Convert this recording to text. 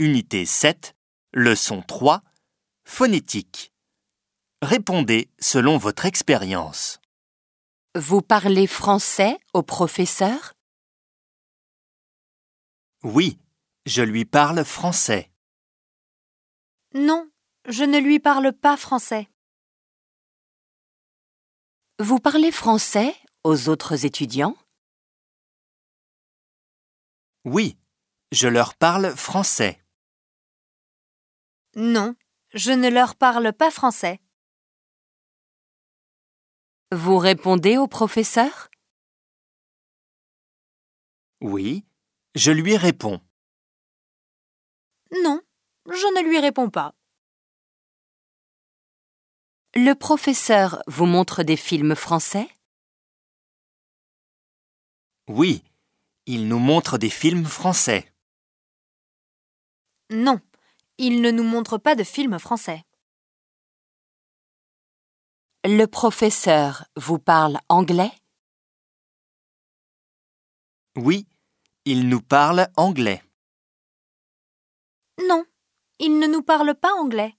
Unité 7, leçon 3, phonétique. Répondez selon votre expérience. Vous parlez français au professeur? Oui, je lui parle français. Non, je ne lui parle pas français. Vous parlez français aux autres étudiants? Oui, je leur parle français. Non, je ne leur parle pas français. Vous répondez au professeur? Oui, je lui réponds. Non, je ne lui réponds pas. Le professeur vous montre des films français? Oui, il nous montre des films français. Non, il ne nous montre pas de films français. Le professeur vous parle anglais? Oui, il nous parle anglais. Non, il ne nous parle pas anglais.